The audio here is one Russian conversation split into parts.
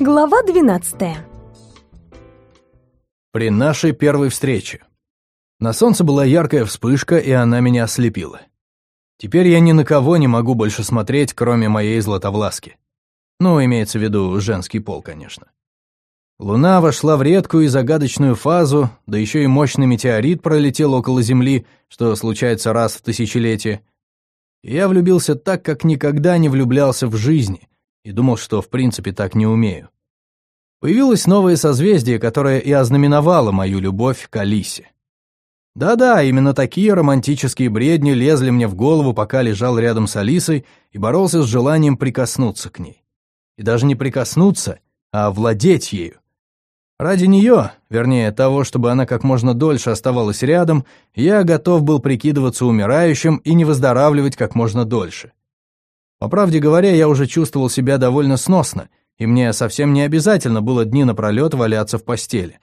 Глава 12 При нашей первой встрече. На солнце была яркая вспышка, и она меня ослепила. Теперь я ни на кого не могу больше смотреть, кроме моей златовласки. Ну, имеется в виду женский пол, конечно. Луна вошла в редкую и загадочную фазу, да еще и мощный метеорит пролетел около Земли, что случается раз в тысячелетие. И я влюбился так, как никогда не влюблялся в жизни, и думал, что в принципе так не умею. Появилось новое созвездие, которое и ознаменовало мою любовь к Алисе. Да-да, именно такие романтические бредни лезли мне в голову, пока лежал рядом с Алисой и боролся с желанием прикоснуться к ней. И даже не прикоснуться, а владеть ею. Ради нее, вернее, того, чтобы она как можно дольше оставалась рядом, я готов был прикидываться умирающим и не выздоравливать как можно дольше. По правде говоря, я уже чувствовал себя довольно сносно, и мне совсем не обязательно было дни напролет валяться в постели.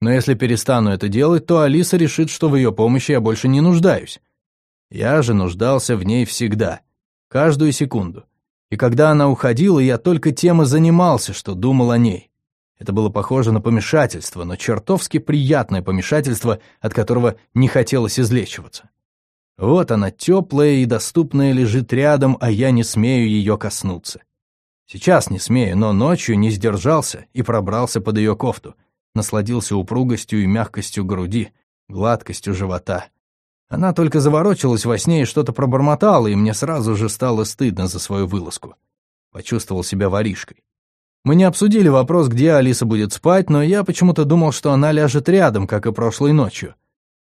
Но если перестану это делать, то Алиса решит, что в ее помощи я больше не нуждаюсь. Я же нуждался в ней всегда, каждую секунду. И когда она уходила, я только тем и занимался, что думал о ней. Это было похоже на помешательство, но чертовски приятное помешательство, от которого не хотелось излечиваться. Вот она, теплая и доступная, лежит рядом, а я не смею ее коснуться. Сейчас не смею, но ночью не сдержался и пробрался под ее кофту — насладился упругостью и мягкостью груди, гладкостью живота. Она только заворочилась во сне и что-то пробормотала, и мне сразу же стало стыдно за свою вылазку. Почувствовал себя воришкой. Мы не обсудили вопрос, где Алиса будет спать, но я почему-то думал, что она ляжет рядом, как и прошлой ночью.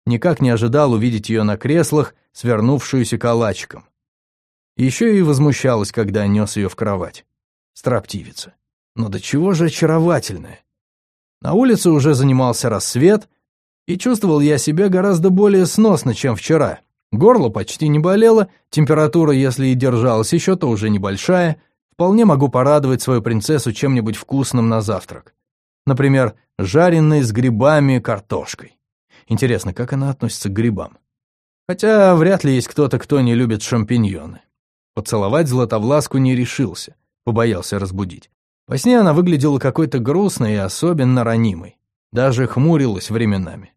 Никак не ожидал увидеть ее на креслах, свернувшуюся калачиком. Еще и возмущалась, когда нес ее в кровать. Строптивица. Но до чего же очаровательная. На улице уже занимался рассвет, и чувствовал я себя гораздо более сносно, чем вчера. Горло почти не болело, температура, если и держалась еще, то уже небольшая. Вполне могу порадовать свою принцессу чем-нибудь вкусным на завтрак. Например, жареной с грибами картошкой. Интересно, как она относится к грибам? Хотя вряд ли есть кто-то, кто не любит шампиньоны. Поцеловать Златовласку не решился, побоялся разбудить. Во сне она выглядела какой-то грустной и особенно ранимой. Даже хмурилась временами.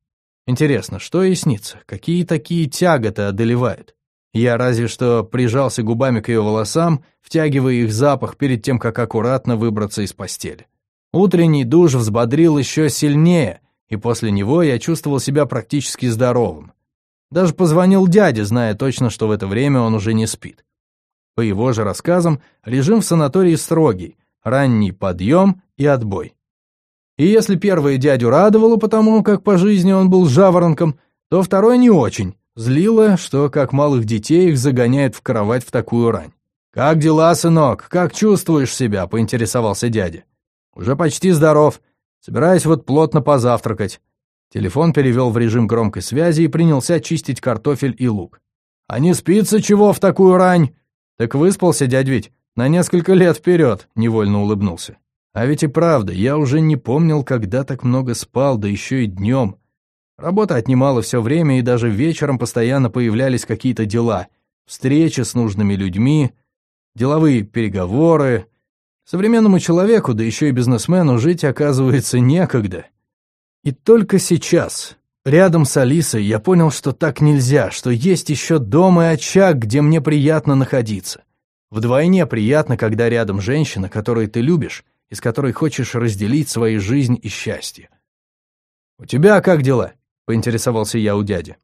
Интересно, что ей снится? Какие такие тяготы одолевают? Я разве что прижался губами к ее волосам, втягивая их запах перед тем, как аккуратно выбраться из постели. Утренний душ взбодрил еще сильнее, и после него я чувствовал себя практически здоровым. Даже позвонил дяде, зная точно, что в это время он уже не спит. По его же рассказам, режим в санатории строгий, ранний подъем и отбой. И если первое дядю радовало потому, как по жизни он был жаворонком, то второе не очень, злило, что как малых детей их загоняют в кровать в такую рань. «Как дела, сынок? Как чувствуешь себя?» — поинтересовался дядя. «Уже почти здоров. Собираюсь вот плотно позавтракать». Телефон перевел в режим громкой связи и принялся чистить картофель и лук. «А не спится чего в такую рань?» «Так выспался, дядь Вить?» На несколько лет вперед, невольно улыбнулся. А ведь и правда, я уже не помнил, когда так много спал, да еще и днем. Работа отнимала все время, и даже вечером постоянно появлялись какие-то дела. Встречи с нужными людьми, деловые переговоры. Современному человеку, да еще и бизнесмену, жить, оказывается, некогда. И только сейчас, рядом с Алисой, я понял, что так нельзя, что есть еще дом и очаг, где мне приятно находиться. Вдвойне приятно, когда рядом женщина, которую ты любишь и с которой хочешь разделить свою жизнь и счастье. «У тебя как дела?» — поинтересовался я у дяди.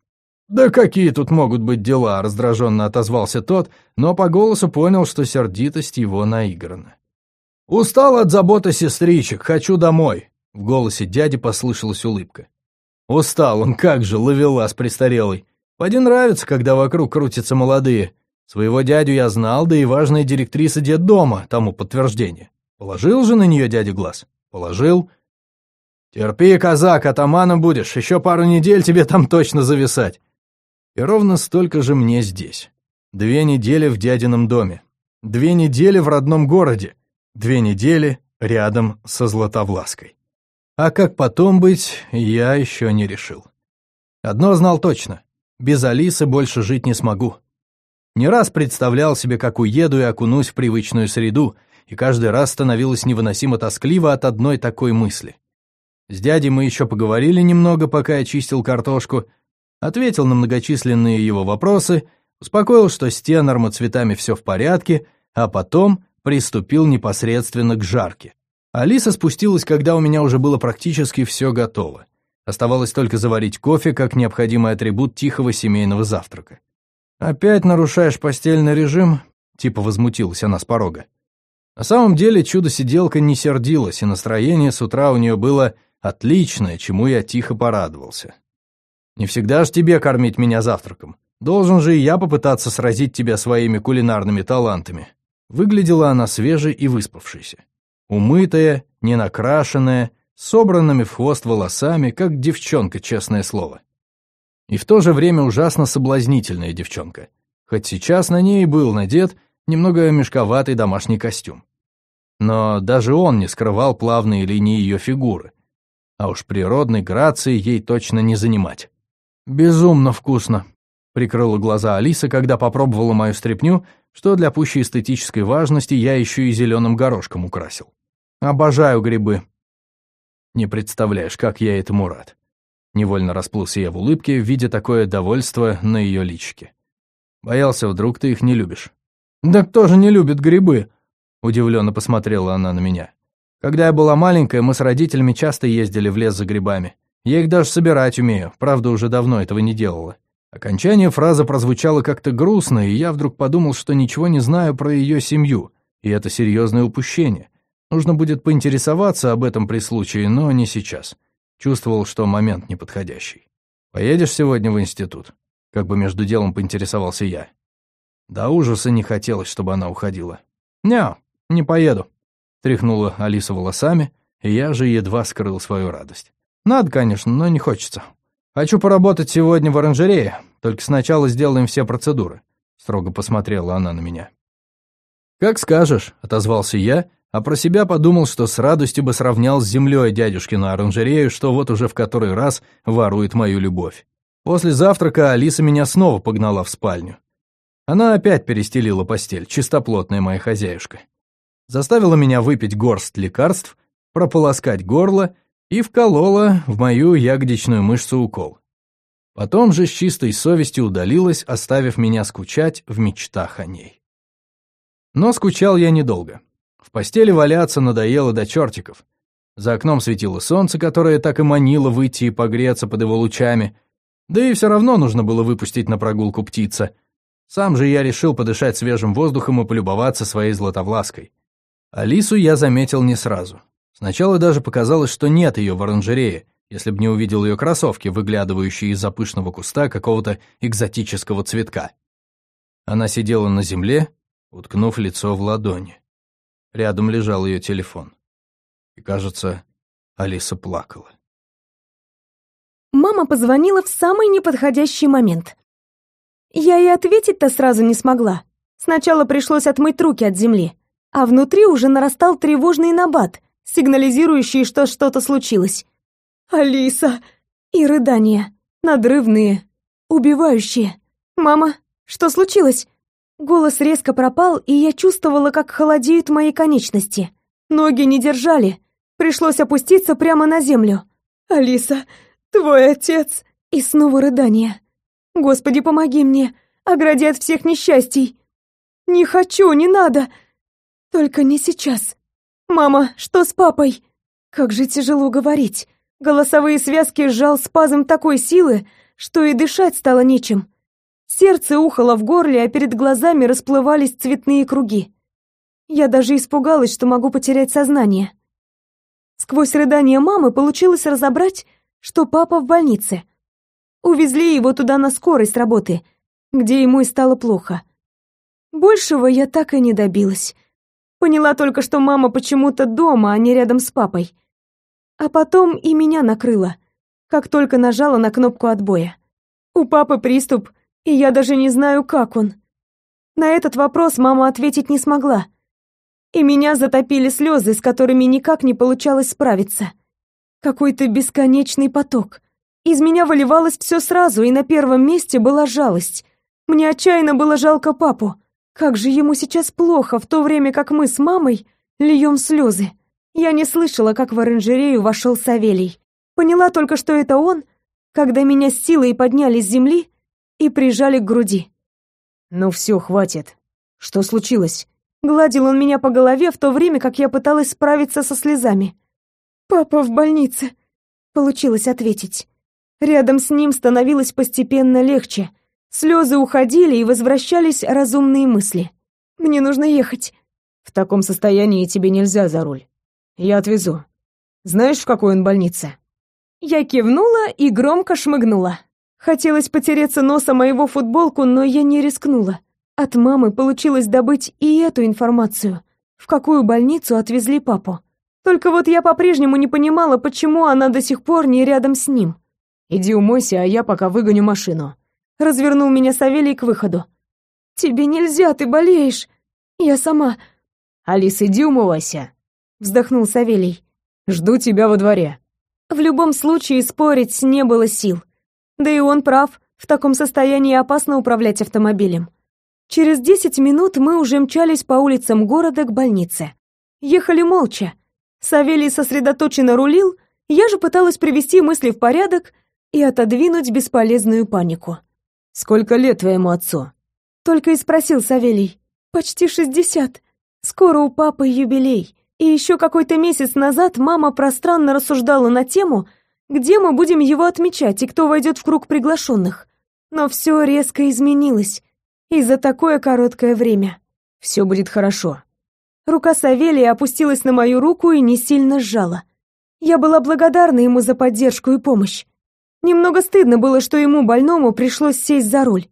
«Да какие тут могут быть дела?» — раздраженно отозвался тот, но по голосу понял, что сердитость его наиграна. «Устал от заботы сестричек, хочу домой!» В голосе дяди послышалась улыбка. «Устал он, как же, ловелас престарелый. Поди нравится, когда вокруг крутятся молодые. Своего дядю я знал, да и важная директриса детдома тому подтверждение. Положил же на нее дядя глаз? Положил. Терпи, казак, атаманом будешь, еще пару недель тебе там точно зависать. И ровно столько же мне здесь. Две недели в дядином доме. Две недели в родном городе. Две недели рядом со Златовлаской. А как потом быть, я еще не решил. Одно знал точно. Без Алисы больше жить не смогу. Не раз представлял себе, как уеду и окунусь в привычную среду, и каждый раз становилось невыносимо тоскливо от одной такой мысли. С дядей мы еще поговорили немного, пока я чистил картошку, ответил на многочисленные его вопросы, успокоил, что с тенормо-цветами все в порядке, а потом приступил непосредственно к жарке. Алиса спустилась, когда у меня уже было практически все готово. Оставалось только заварить кофе, как необходимый атрибут тихого семейного завтрака. «Опять нарушаешь постельный режим?» — типа возмутилась она с порога. На самом деле чудо-сиделка не сердилась, и настроение с утра у нее было отличное, чему я тихо порадовался. «Не всегда ж тебе кормить меня завтраком. Должен же и я попытаться сразить тебя своими кулинарными талантами». Выглядела она свежей и выспавшейся. Умытая, ненакрашенная, собранными в хвост волосами, как девчонка, честное слово. И в то же время ужасно соблазнительная девчонка, хоть сейчас на ней был надет немного мешковатый домашний костюм. Но даже он не скрывал плавные линии ее фигуры, а уж природной грации ей точно не занимать. «Безумно вкусно», — прикрыла глаза Алиса, когда попробовала мою стряпню, что для пущей эстетической важности я еще и зеленым горошком украсил. «Обожаю грибы», не представляешь, как я этому рад. Невольно расплылся я в улыбке, видя такое довольство на ее личике. Боялся, вдруг ты их не любишь. «Да кто же не любит грибы?» Удивленно посмотрела она на меня. «Когда я была маленькая, мы с родителями часто ездили в лес за грибами. Я их даже собирать умею, правда, уже давно этого не делала». Окончание фразы прозвучало как-то грустно, и я вдруг подумал, что ничего не знаю про ее семью, и это серьезное упущение. Нужно будет поинтересоваться об этом при случае, но не сейчас. Чувствовал, что момент неподходящий. «Поедешь сегодня в институт?» Как бы между делом поинтересовался я. До ужаса не хотелось, чтобы она уходила. «Не, не поеду», — тряхнула Алиса волосами, и я же едва скрыл свою радость. «Надо, конечно, но не хочется. Хочу поработать сегодня в оранжерее, только сначала сделаем все процедуры», — строго посмотрела она на меня. «Как скажешь», — отозвался я а про себя подумал, что с радостью бы сравнял с землей дядюшкину оранжерею, что вот уже в который раз ворует мою любовь. После завтрака Алиса меня снова погнала в спальню. Она опять перестелила постель, чистоплотная моя хозяюшка. Заставила меня выпить горсть лекарств, прополоскать горло и вколола в мою ягодичную мышцу укол. Потом же с чистой совестью удалилась, оставив меня скучать в мечтах о ней. Но скучал я недолго. В постели валяться надоело до чертиков. За окном светило солнце, которое так и манило выйти и погреться под его лучами. Да и все равно нужно было выпустить на прогулку птица. Сам же я решил подышать свежим воздухом и полюбоваться своей златовлаской. Алису я заметил не сразу. Сначала даже показалось, что нет ее в оранжерее, если б не увидел ее кроссовки, выглядывающие из-за пышного куста какого-то экзотического цветка. Она сидела на земле, уткнув лицо в ладони. Рядом лежал ее телефон. И, кажется, Алиса плакала. Мама позвонила в самый неподходящий момент. Я и ответить-то сразу не смогла. Сначала пришлось отмыть руки от земли, а внутри уже нарастал тревожный набат, сигнализирующий, что что-то случилось. «Алиса!» И рыдания, надрывные, убивающие. «Мама, что случилось?» Голос резко пропал, и я чувствовала, как холодеют мои конечности. Ноги не держали. Пришлось опуститься прямо на землю. «Алиса, твой отец!» И снова рыдание. «Господи, помоги мне! Огради от всех несчастий!» «Не хочу, не надо!» «Только не сейчас!» «Мама, что с папой?» Как же тяжело говорить. Голосовые связки сжал спазм такой силы, что и дышать стало нечем. Сердце ухало в горле, а перед глазами расплывались цветные круги. Я даже испугалась, что могу потерять сознание. Сквозь рыдание мамы получилось разобрать, что папа в больнице. Увезли его туда на скорой работы, где ему и стало плохо. Большего я так и не добилась. Поняла только, что мама почему-то дома, а не рядом с папой. А потом и меня накрыло, как только нажала на кнопку отбоя. У папы приступ — и я даже не знаю, как он. На этот вопрос мама ответить не смогла. И меня затопили слезы, с которыми никак не получалось справиться. Какой-то бесконечный поток. Из меня выливалось все сразу, и на первом месте была жалость. Мне отчаянно было жалко папу. Как же ему сейчас плохо, в то время как мы с мамой льем слезы. Я не слышала, как в оранжерею вошел Савелий. Поняла только, что это он, когда меня с силой подняли с земли и прижали к груди. «Ну все, хватит. Что случилось?» Гладил он меня по голове в то время, как я пыталась справиться со слезами. «Папа в больнице», — получилось ответить. Рядом с ним становилось постепенно легче. Слезы уходили и возвращались разумные мысли. «Мне нужно ехать». «В таком состоянии тебе нельзя за руль. Я отвезу. Знаешь, в какой он больнице?» Я кивнула и громко шмыгнула. Хотелось потереться носом моего футболку, но я не рискнула. От мамы получилось добыть и эту информацию. В какую больницу отвезли папу. Только вот я по-прежнему не понимала, почему она до сих пор не рядом с ним. «Иди умойся, а я пока выгоню машину». Развернул меня Савелий к выходу. «Тебе нельзя, ты болеешь. Я сама...» «Алис, иди умывайся», — вздохнул Савелий. «Жду тебя во дворе». В любом случае спорить не было сил. Да и он прав, в таком состоянии опасно управлять автомобилем. Через десять минут мы уже мчались по улицам города к больнице. Ехали молча. Савелий сосредоточенно рулил, я же пыталась привести мысли в порядок и отодвинуть бесполезную панику. «Сколько лет твоему отцу?» Только и спросил Савелий. «Почти шестьдесят. Скоро у папы юбилей. И еще какой-то месяц назад мама пространно рассуждала на тему, где мы будем его отмечать и кто войдет в круг приглашенных. Но все резко изменилось. И за такое короткое время. Все будет хорошо. Рука Савелия опустилась на мою руку и не сильно сжала. Я была благодарна ему за поддержку и помощь. Немного стыдно было, что ему, больному, пришлось сесть за руль.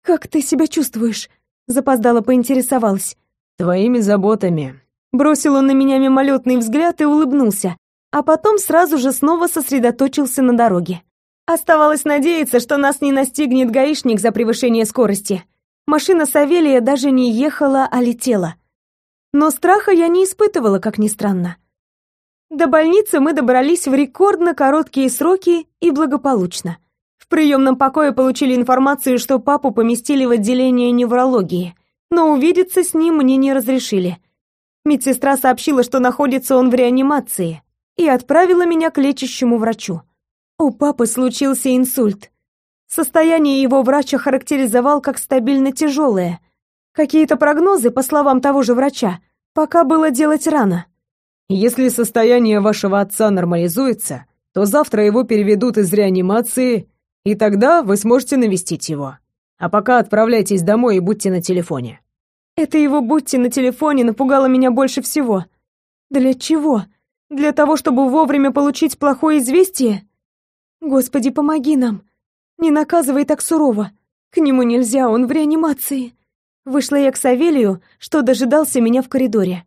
«Как ты себя чувствуешь?» Запоздала поинтересовалась. «Твоими заботами». Бросил он на меня мимолетный взгляд и улыбнулся, а потом сразу же снова сосредоточился на дороге. Оставалось надеяться, что нас не настигнет гаишник за превышение скорости. Машина Савелия даже не ехала, а летела. Но страха я не испытывала, как ни странно. До больницы мы добрались в рекордно короткие сроки и благополучно. В приемном покое получили информацию, что папу поместили в отделение неврологии, но увидеться с ним мне не разрешили. Медсестра сообщила, что находится он в реанимации, и отправила меня к лечащему врачу. У папы случился инсульт. Состояние его врач охарактеризовал как стабильно тяжелое. Какие-то прогнозы, по словам того же врача, пока было делать рано. Если состояние вашего отца нормализуется, то завтра его переведут из реанимации, и тогда вы сможете навестить его. А пока отправляйтесь домой и будьте на телефоне. Это его «будьте на телефоне» напугало меня больше всего. Для чего? Для того, чтобы вовремя получить плохое известие? Господи, помоги нам. Не наказывай так сурово. К нему нельзя, он в реанимации. Вышла я к Савелию, что дожидался меня в коридоре.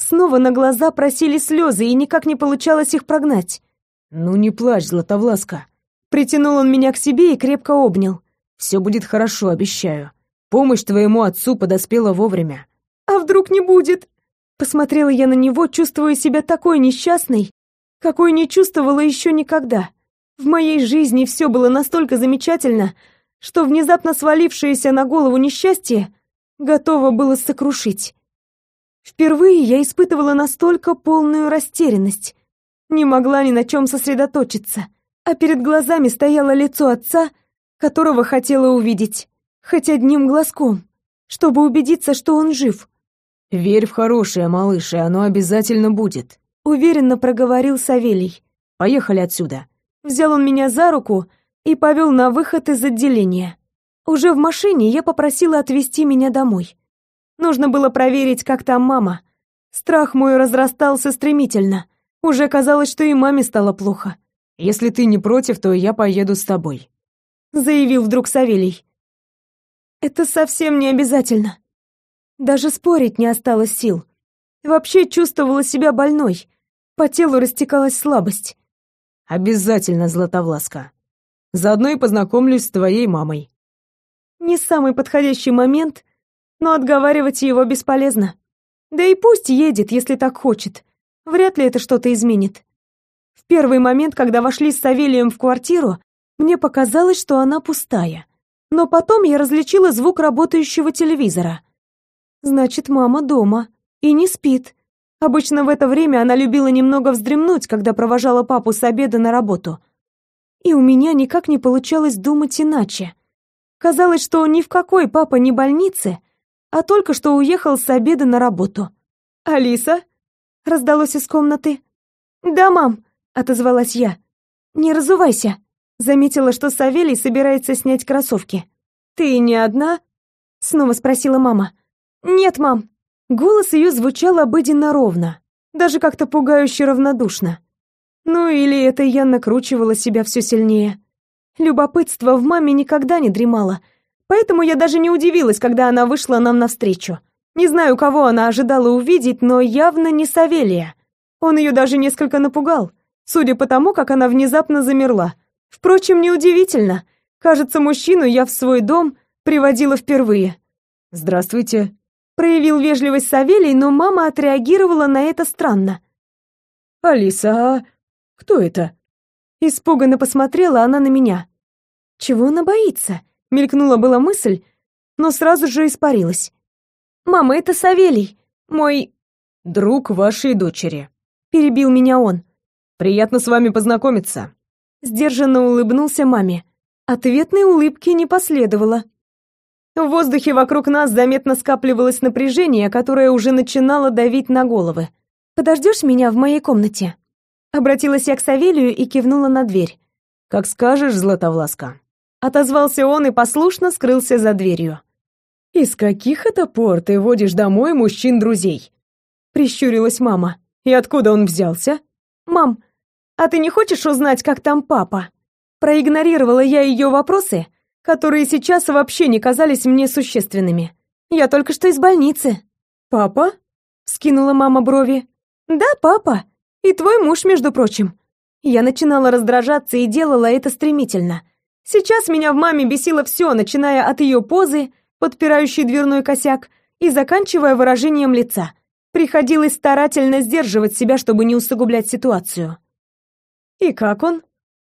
Снова на глаза просили слезы, и никак не получалось их прогнать. «Ну не плачь, Златовласка». Притянул он меня к себе и крепко обнял. «Все будет хорошо, обещаю. Помощь твоему отцу подоспела вовремя». «А вдруг не будет?» Посмотрела я на него, чувствуя себя такой несчастной, какой не чувствовала еще никогда. В моей жизни все было настолько замечательно, что внезапно свалившееся на голову несчастье готово было сокрушить. Впервые я испытывала настолько полную растерянность, не могла ни на чем сосредоточиться, а перед глазами стояло лицо отца, которого хотела увидеть, хоть одним глазком, чтобы убедиться, что он жив. «Верь в хорошее, малыш, и оно обязательно будет», — уверенно проговорил Савелий. «Поехали отсюда». Взял он меня за руку и повел на выход из отделения. Уже в машине я попросила отвезти меня домой. Нужно было проверить, как там мама. Страх мой разрастался стремительно. Уже казалось, что и маме стало плохо. «Если ты не против, то я поеду с тобой», — заявил вдруг Савелий. «Это совсем не обязательно. Даже спорить не осталось сил. Вообще чувствовала себя больной. По телу растекалась слабость. Обязательно, Златовласка. Заодно и познакомлюсь с твоей мамой. Не самый подходящий момент, но отговаривать его бесполезно. Да и пусть едет, если так хочет. Вряд ли это что-то изменит. В первый момент, когда вошли с Савелием в квартиру, мне показалось, что она пустая. Но потом я различила звук работающего телевизора. Значит, мама дома и не спит. Обычно в это время она любила немного вздремнуть, когда провожала папу с обеда на работу. И у меня никак не получалось думать иначе. Казалось, что ни в какой папа не больнице, а только что уехал с обеда на работу. «Алиса?» — раздалось из комнаты. «Да, мам», — отозвалась я. «Не разувайся», — заметила, что Савелий собирается снять кроссовки. «Ты не одна?» — снова спросила мама. «Нет, мам». Голос ее звучал обыденно ровно, даже как-то пугающе равнодушно. Ну или это я накручивала себя все сильнее. Любопытство в маме никогда не дремало, поэтому я даже не удивилась, когда она вышла нам навстречу. Не знаю, кого она ожидала увидеть, но явно не Савелия. Он ее даже несколько напугал, судя по тому, как она внезапно замерла. Впрочем, неудивительно. Кажется, мужчину я в свой дом приводила впервые. «Здравствуйте», — проявил вежливость Савелий, но мама отреагировала на это странно. «Алиса, а кто это?» Испуганно посмотрела она на меня. Чего она боится? Мелькнула была мысль, но сразу же испарилась. «Мама, это Савелий, мой...» «Друг вашей дочери», — перебил меня он. «Приятно с вами познакомиться». Сдержанно улыбнулся маме. Ответной улыбки не последовало. В воздухе вокруг нас заметно скапливалось напряжение, которое уже начинало давить на головы. «Подождешь меня в моей комнате?» Обратилась я к Савелию и кивнула на дверь. «Как скажешь, Златовласка». Отозвался он и послушно скрылся за дверью. «Из каких это пор ты водишь домой мужчин-друзей?» Прищурилась мама. «И откуда он взялся?» «Мам, а ты не хочешь узнать, как там папа?» Проигнорировала я ее вопросы, которые сейчас вообще не казались мне существенными. «Я только что из больницы». «Папа?» — скинула мама брови. «Да, папа. И твой муж, между прочим. Я начинала раздражаться и делала это стремительно. Сейчас меня в маме бесило все, начиная от ее позы, подпирающей дверной косяк, и заканчивая выражением лица. Приходилось старательно сдерживать себя, чтобы не усугублять ситуацию. «И как он?»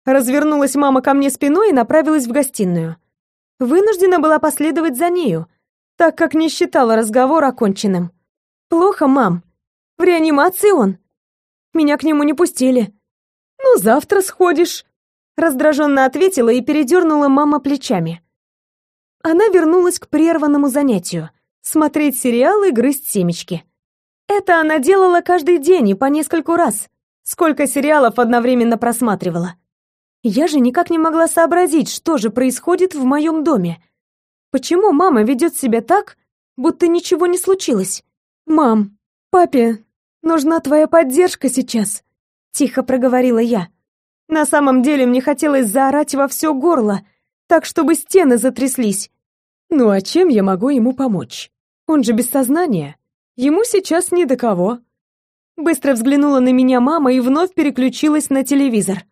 Развернулась мама ко мне спиной и направилась в гостиную. Вынуждена была последовать за нею, так как не считала разговор оконченным. «Плохо, мам. В реанимации он. Меня к нему не пустили. Ну, завтра сходишь, раздраженно ответила и передернула мама плечами. Она вернулась к прерванному занятию смотреть сериалы грызть семечки. Это она делала каждый день и по нескольку раз. Сколько сериалов одновременно просматривала. Я же никак не могла сообразить, что же происходит в моем доме. Почему мама ведет себя так, будто ничего не случилось? Мам, папе Нужна твоя поддержка сейчас, тихо проговорила я. На самом деле мне хотелось заорать во все горло, так чтобы стены затряслись. Ну а чем я могу ему помочь? Он же без сознания. Ему сейчас ни до кого. Быстро взглянула на меня мама и вновь переключилась на телевизор.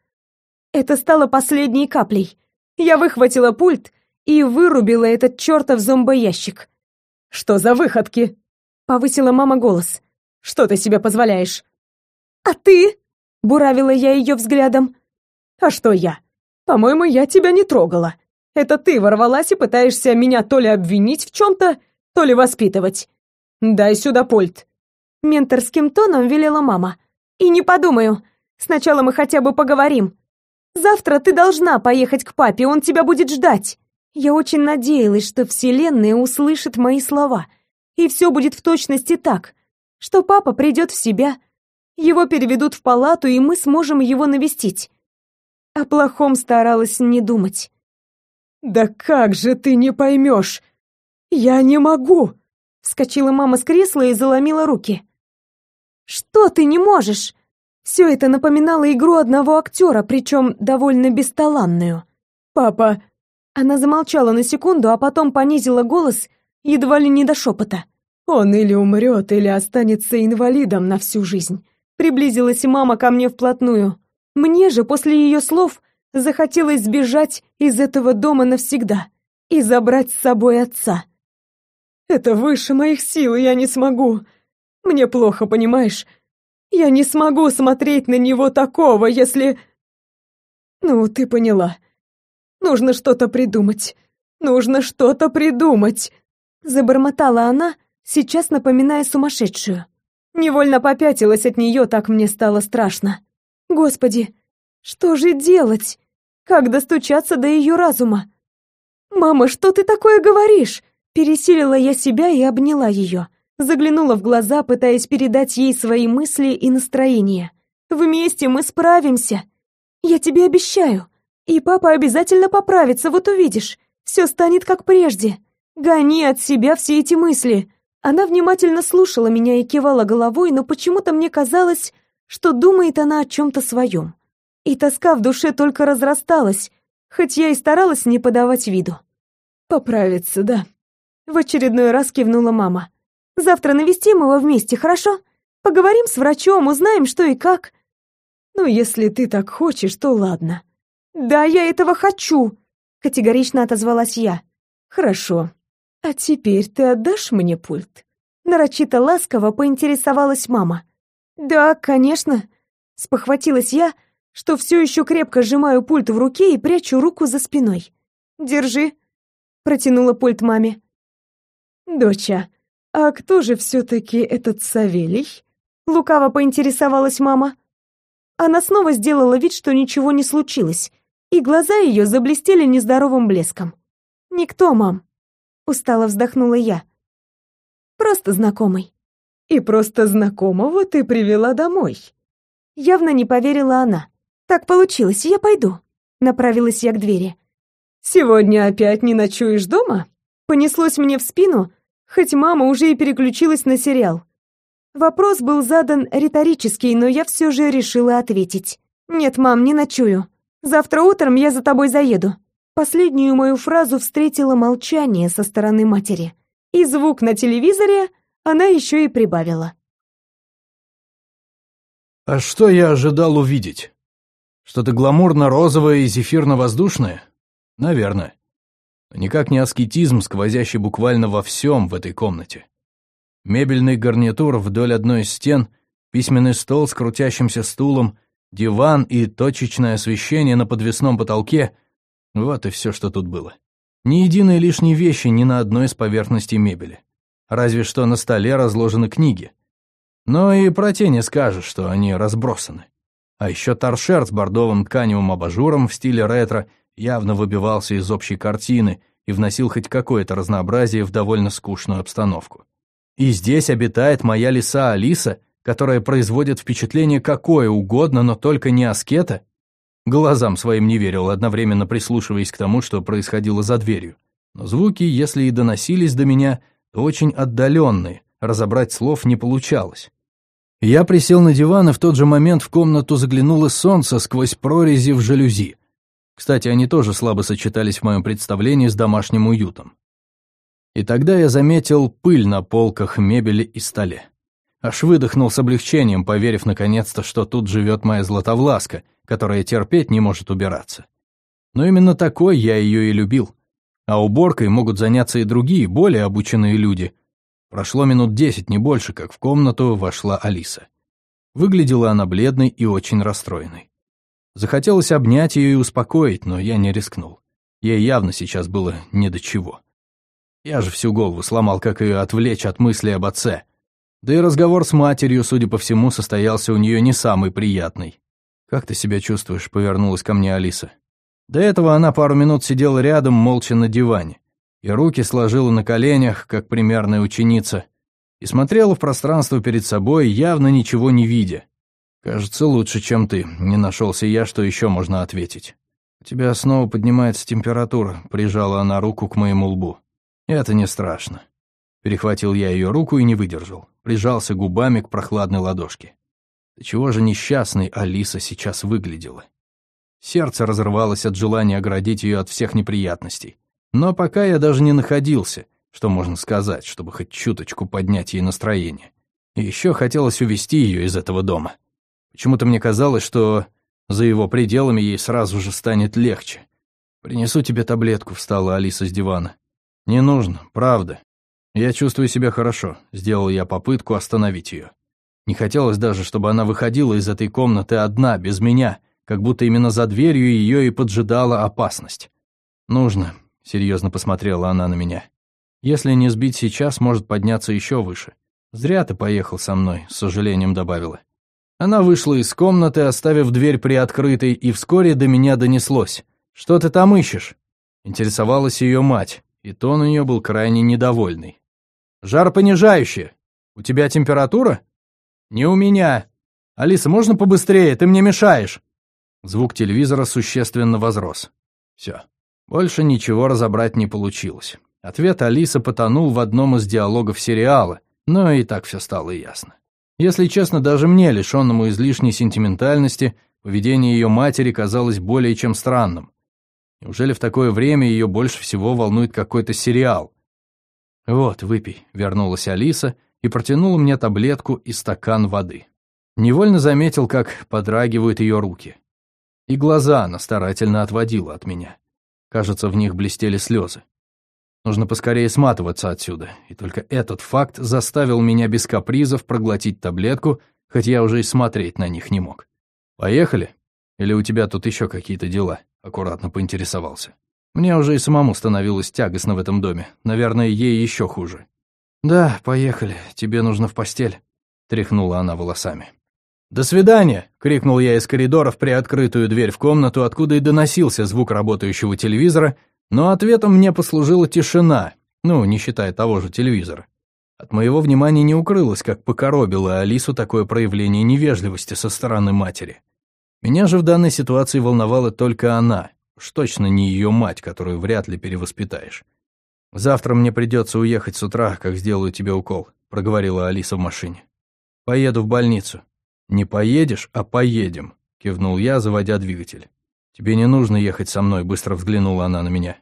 Это стало последней каплей. Я выхватила пульт и вырубила этот чертов зомбоящик. «Что за выходки?» — повысила мама голос. Что ты себе позволяешь?» «А ты?» — буравила я ее взглядом. «А что я? По-моему, я тебя не трогала. Это ты ворвалась и пытаешься меня то ли обвинить в чем-то, то ли воспитывать. Дай сюда пульт». Менторским тоном велела мама. «И не подумаю. Сначала мы хотя бы поговорим. Завтра ты должна поехать к папе, он тебя будет ждать». Я очень надеялась, что Вселенная услышит мои слова, и все будет в точности так, что папа придет в себя, его переведут в палату, и мы сможем его навестить. О плохом старалась не думать. «Да как же ты не поймешь? Я не могу!» Вскочила мама с кресла и заломила руки. «Что ты не можешь?» Все это напоминало игру одного актера, причем довольно бесталанную. «Папа...» Она замолчала на секунду, а потом понизила голос едва ли не до шепота. Он или умрет, или останется инвалидом на всю жизнь. Приблизилась мама ко мне вплотную. Мне же после ее слов захотелось сбежать из этого дома навсегда и забрать с собой отца. Это выше моих сил, я не смогу. Мне плохо, понимаешь? Я не смогу смотреть на него такого, если... Ну, ты поняла. Нужно что-то придумать. Нужно что-то придумать. Забормотала она, сейчас напоминая сумасшедшую. Невольно попятилась от нее, так мне стало страшно. Господи, что же делать? Как достучаться до ее разума? «Мама, что ты такое говоришь?» Пересилила я себя и обняла ее. Заглянула в глаза, пытаясь передать ей свои мысли и настроение. «Вместе мы справимся. Я тебе обещаю. И папа обязательно поправится, вот увидишь. Все станет как прежде. Гони от себя все эти мысли». Она внимательно слушала меня и кивала головой, но почему-то мне казалось, что думает она о чем-то своем. И тоска в душе только разрасталась, хоть я и старалась не подавать виду. «Поправится, да», — в очередной раз кивнула мама. «Завтра навестим его вместе, хорошо? Поговорим с врачом, узнаем, что и как». «Ну, если ты так хочешь, то ладно». «Да, я этого хочу», — категорично отозвалась я. «Хорошо. А теперь ты отдашь мне пульт?» Нарочито ласково поинтересовалась мама. «Да, конечно», — спохватилась я, что все еще крепко сжимаю пульт в руке и прячу руку за спиной. «Держи», — протянула пульт маме. «Доча, а кто же все-таки этот Савелий?» — лукаво поинтересовалась мама. Она снова сделала вид, что ничего не случилось, и глаза ее заблестели нездоровым блеском. «Никто, мам», — устало вздохнула я. «Просто знакомый». «И просто знакомого ты привела домой». Явно не поверила она. «Так получилось, я пойду», — направилась я к двери. «Сегодня опять не ночуешь дома?» Понеслось мне в спину, хоть мама уже и переключилась на сериал. Вопрос был задан риторический, но я все же решила ответить. «Нет, мам, не ночую. Завтра утром я за тобой заеду». Последнюю мою фразу встретила молчание со стороны матери. И звук на телевизоре она еще и прибавила. «А что я ожидал увидеть? Что-то гламурно-розовое и зефирно-воздушное? Наверное. Но никак не аскетизм, сквозящий буквально во всем в этой комнате. Мебельный гарнитур вдоль одной из стен, письменный стол с крутящимся стулом, диван и точечное освещение на подвесном потолке — вот и все, что тут было. Ни единой лишней вещи ни на одной из поверхностей мебели. Разве что на столе разложены книги. Но и про те не скажешь, что они разбросаны. А еще торшер с бордовым тканевым абажуром в стиле ретро явно выбивался из общей картины и вносил хоть какое-то разнообразие в довольно скучную обстановку. И здесь обитает моя лиса Алиса, которая производит впечатление какое угодно, но только не аскета. Глазам своим не верил, одновременно прислушиваясь к тому, что происходило за дверью. Но звуки, если и доносились до меня, очень отдаленные, разобрать слов не получалось. Я присел на диван, и в тот же момент в комнату заглянуло солнце сквозь прорези в жалюзи. Кстати, они тоже слабо сочетались в моем представлении с домашним уютом. И тогда я заметил пыль на полках, мебели и столе. Аж выдохнул с облегчением, поверив наконец-то, что тут живет моя златовласка, которая терпеть не может убираться. Но именно такой я ее и любил. А уборкой могут заняться и другие, более обученные люди. Прошло минут десять, не больше, как в комнату вошла Алиса. Выглядела она бледной и очень расстроенной. Захотелось обнять ее и успокоить, но я не рискнул. Ей явно сейчас было не до чего. Я же всю голову сломал, как ее отвлечь от мысли об отце. Да и разговор с матерью, судя по всему, состоялся у нее не самый приятный. «Как ты себя чувствуешь?» — повернулась ко мне Алиса. До этого она пару минут сидела рядом, молча на диване, и руки сложила на коленях, как примерная ученица, и смотрела в пространство перед собой, явно ничего не видя. «Кажется, лучше, чем ты», — не нашелся я, что еще можно ответить. «У тебя снова поднимается температура», — прижала она руку к моему лбу. «Это не страшно». Перехватил я ее руку и не выдержал. Прижался губами к прохладной ладошке. Да чего же несчастной Алиса сейчас выглядела? Сердце разрывалось от желания оградить ее от всех неприятностей. Но пока я даже не находился, что можно сказать, чтобы хоть чуточку поднять ей настроение. Еще хотелось увести ее из этого дома. Почему-то мне казалось, что за его пределами ей сразу же станет легче. «Принесу тебе таблетку», — встала Алиса с дивана. «Не нужно, правда. Я чувствую себя хорошо», — сделал я попытку остановить ее. Не хотелось даже, чтобы она выходила из этой комнаты одна, без меня, как будто именно за дверью ее и поджидала опасность. «Нужно», — серьезно посмотрела она на меня. «Если не сбить сейчас, может подняться еще выше. «Зря ты поехал со мной», — с сожалением добавила. Она вышла из комнаты, оставив дверь приоткрытой, и вскоре до меня донеслось. «Что ты там ищешь?» Интересовалась ее мать, и тон нее был крайне недовольный. «Жар понижающий. У тебя температура?» «Не у меня. Алиса, можно побыстрее? Ты мне мешаешь!» Звук телевизора существенно возрос. Все. Больше ничего разобрать не получилось. Ответ Алиса потонул в одном из диалогов сериала, но и так все стало ясно. Если честно, даже мне, лишенному излишней сентиментальности, поведение ее матери казалось более чем странным. Неужели в такое время ее больше всего волнует какой-то сериал? «Вот, выпей», — вернулась Алиса и протянула мне таблетку и стакан воды. Невольно заметил, как подрагивают ее руки. И глаза она старательно отводила от меня. Кажется, в них блестели слезы. Нужно поскорее сматываться отсюда, и только этот факт заставил меня без капризов проглотить таблетку, хоть я уже и смотреть на них не мог. «Поехали? Или у тебя тут еще какие-то дела?» — аккуратно поинтересовался. Мне уже и самому становилось тягостно в этом доме. Наверное, ей еще хуже. «Да, поехали. Тебе нужно в постель», — тряхнула она волосами. «До свидания!» — крикнул я из коридора в приоткрытую дверь в комнату, откуда и доносился звук работающего телевизора, но ответом мне послужила тишина, ну, не считая того же телевизора. От моего внимания не укрылось, как покоробило Алису такое проявление невежливости со стороны матери. Меня же в данной ситуации волновала только она, уж точно не ее мать, которую вряд ли перевоспитаешь. «Завтра мне придется уехать с утра, как сделаю тебе укол», — проговорила Алиса в машине. «Поеду в больницу». «Не поедешь, а поедем», — кивнул я, заводя двигатель. «Тебе не нужно ехать со мной», — быстро взглянула она на меня.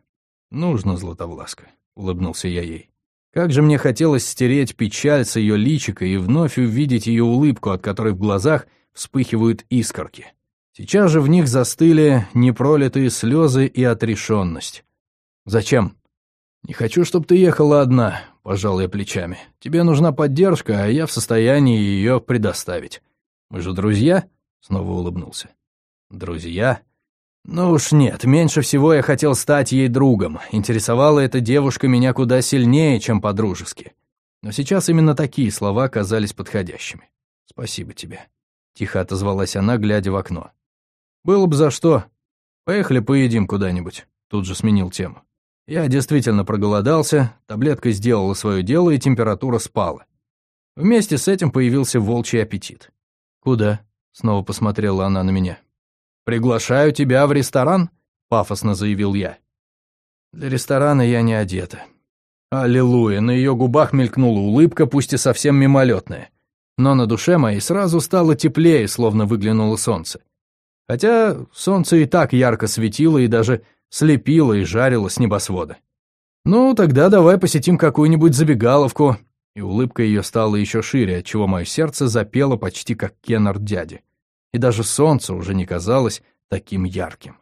«Нужно, Златовласка», — улыбнулся я ей. Как же мне хотелось стереть печаль с ее личика и вновь увидеть ее улыбку, от которой в глазах вспыхивают искорки. Сейчас же в них застыли непролитые слезы и отрешенность. «Зачем?» «Не хочу, чтобы ты ехала одна», — пожал я плечами. «Тебе нужна поддержка, а я в состоянии ее предоставить. Мы же друзья?» — снова улыбнулся. «Друзья?» «Ну уж нет, меньше всего я хотел стать ей другом. Интересовала эта девушка меня куда сильнее, чем по-дружески. Но сейчас именно такие слова казались подходящими. Спасибо тебе», — тихо отозвалась она, глядя в окно. «Было бы за что. Поехали поедим куда-нибудь», — тут же сменил тему. Я действительно проголодался, таблетка сделала свое дело, и температура спала. Вместе с этим появился волчий аппетит. «Куда?» — снова посмотрела она на меня. «Приглашаю тебя в ресторан», — пафосно заявил я. Для ресторана я не одета. Аллилуйя, на ее губах мелькнула улыбка, пусть и совсем мимолетная. Но на душе моей сразу стало теплее, словно выглянуло солнце. Хотя солнце и так ярко светило и даже слепило и жарило с небосвода. «Ну, тогда давай посетим какую-нибудь забегаловку». И улыбка ее стала еще шире, отчего мое сердце запело почти как кеннер дяди. И даже солнце уже не казалось таким ярким.